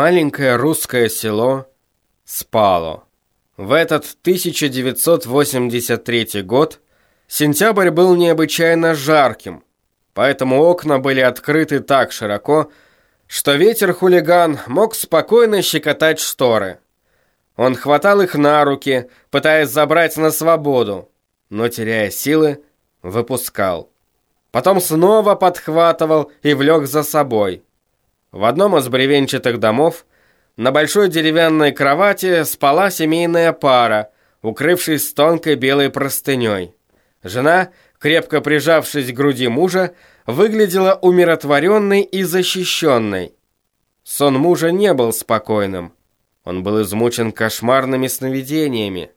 Маленькое русское село спало. В этот 1983 год сентябрь был необычайно жарким, поэтому окна были открыты так широко, что ветер-хулиган мог спокойно щекотать шторы. Он хватал их на руки, пытаясь забрать на свободу, но, теряя силы, выпускал. Потом снова подхватывал и влек за собой. В одном из бревенчатых домов на большой деревянной кровати спала семейная пара, укрывшись тонкой белой простыней. Жена, крепко прижавшись к груди мужа, выглядела умиротворенной и защищенной. Сон мужа не был спокойным. Он был измучен кошмарными сновидениями.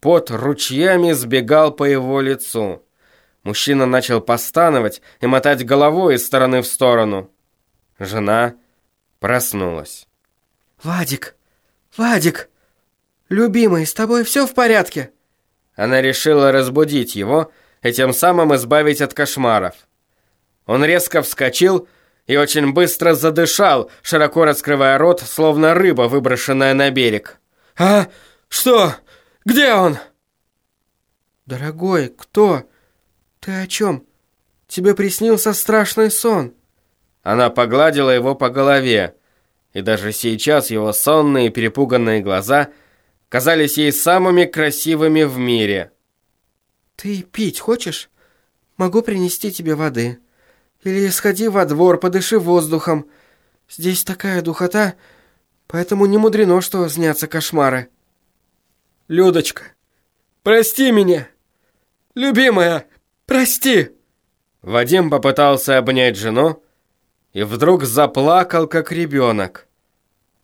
Пот ручьями сбегал по его лицу. Мужчина начал постановать и мотать головой из стороны в сторону. Жена проснулась. «Вадик! Вадик! Любимый, с тобой все в порядке?» Она решила разбудить его и тем самым избавить от кошмаров. Он резко вскочил и очень быстро задышал, широко раскрывая рот, словно рыба, выброшенная на берег. «А? Что? Где он?» «Дорогой, кто? Ты о чем? Тебе приснился страшный сон». Она погладила его по голове, и даже сейчас его сонные перепуганные глаза казались ей самыми красивыми в мире. «Ты пить хочешь? Могу принести тебе воды. Или сходи во двор, подыши воздухом. Здесь такая духота, поэтому не мудрено, что снятся кошмары». «Людочка, прости меня! Любимая, прости!» Вадим попытался обнять жену, и вдруг заплакал, как ребенок.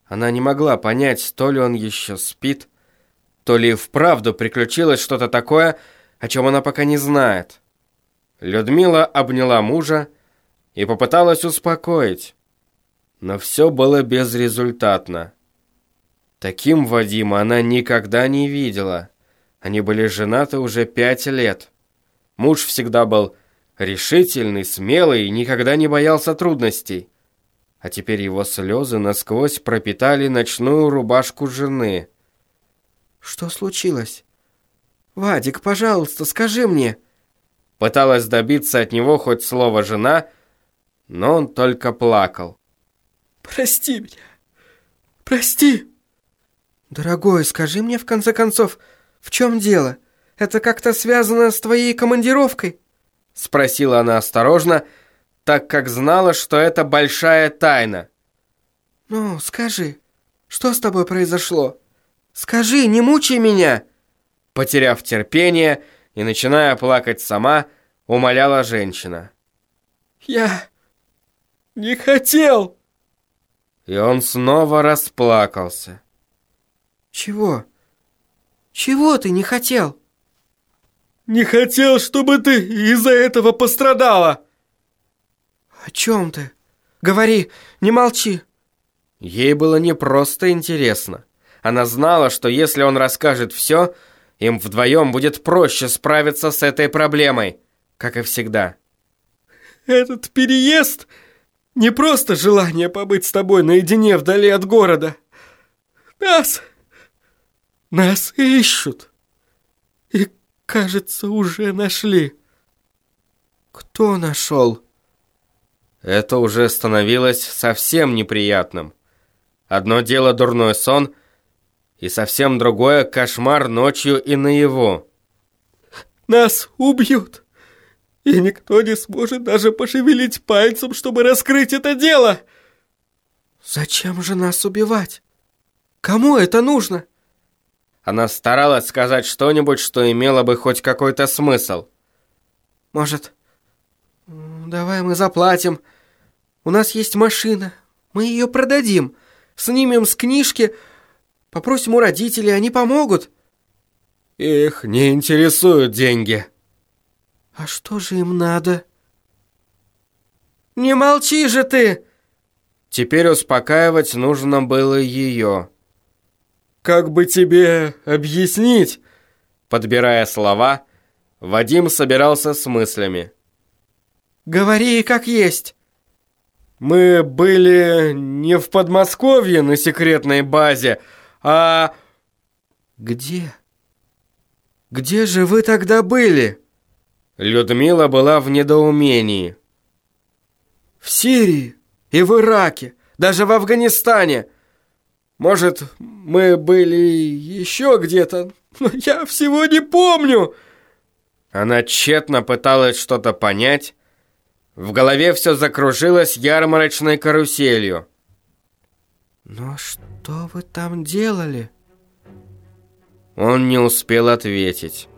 Она не могла понять, то ли он еще спит, то ли вправду приключилось что-то такое, о чем она пока не знает. Людмила обняла мужа и попыталась успокоить, но все было безрезультатно. Таким Вадима она никогда не видела. Они были женаты уже пять лет. Муж всегда был решительный, смелый никогда не боялся трудностей. А теперь его слезы насквозь пропитали ночную рубашку жены. «Что случилось? Вадик, пожалуйста, скажи мне!» Пыталась добиться от него хоть слово «жена», но он только плакал. «Прости меня! Прости!» «Дорогой, скажи мне, в конце концов, в чем дело? Это как-то связано с твоей командировкой?» Спросила она осторожно, так как знала, что это большая тайна. «Ну, скажи, что с тобой произошло? Скажи, не мучай меня!» Потеряв терпение и начиная плакать сама, умоляла женщина. «Я не хотел!» И он снова расплакался. «Чего? Чего ты не хотел?» Не хотел, чтобы ты из-за этого пострадала!» «О чем ты? Говори, не молчи!» Ей было не просто интересно. Она знала, что если он расскажет все, им вдвоем будет проще справиться с этой проблемой, как и всегда. «Этот переезд не просто желание побыть с тобой наедине вдали от города. Нас... нас ищут. Кажется, уже нашли». «Кто нашел?» Это уже становилось совсем неприятным. Одно дело дурной сон, и совсем другое кошмар ночью и наяву. «Нас убьют, и никто не сможет даже пошевелить пальцем, чтобы раскрыть это дело!» «Зачем же нас убивать? Кому это нужно?» Она старалась сказать что-нибудь, что имело бы хоть какой-то смысл. «Может, давай мы заплатим. У нас есть машина. Мы ее продадим. Снимем с книжки, попросим у родителей, они помогут». «Их не интересуют деньги». «А что же им надо?» «Не молчи же ты!» Теперь успокаивать нужно было ее. Как бы тебе объяснить?» Подбирая слова, Вадим собирался с мыслями. «Говори как есть!» Мы были не в Подмосковье на секретной базе, а... Где? Где же вы тогда были? Людмила была в недоумении. В Сирии и в Ираке, даже в Афганистане. Может, мы были еще где-то, но я всего не помню. Она тщетно пыталась что-то понять. В голове все закружилось ярмарочной каруселью. «Но что вы там делали?» Он не успел ответить.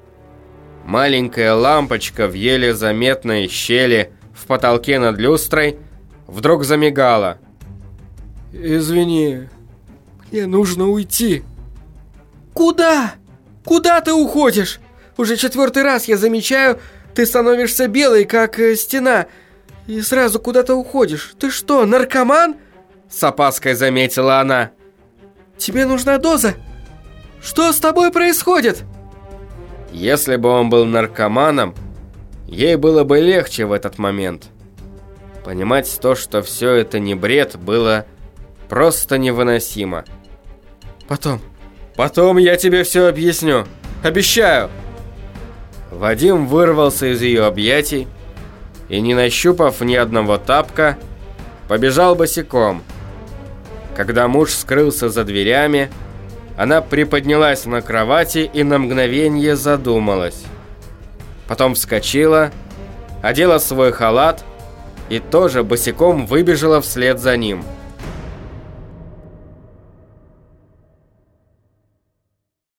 Маленькая лампочка в еле заметной щели в потолке над люстрой вдруг замигала. «Извини, мне нужно уйти». «Куда? Куда ты уходишь?» Уже четвертый раз я замечаю, ты становишься белой, как э, стена, и сразу куда-то уходишь. Ты что, наркоман?» С опаской заметила она. «Тебе нужна доза? Что с тобой происходит?» Если бы он был наркоманом, ей было бы легче в этот момент. Понимать то, что все это не бред, было просто невыносимо. «Потом, потом я тебе все объясню. Обещаю!» Вадим вырвался из ее объятий и, не нащупав ни одного тапка, побежал босиком. Когда муж скрылся за дверями, она приподнялась на кровати и на мгновение задумалась. Потом вскочила, одела свой халат и тоже босиком выбежала вслед за ним –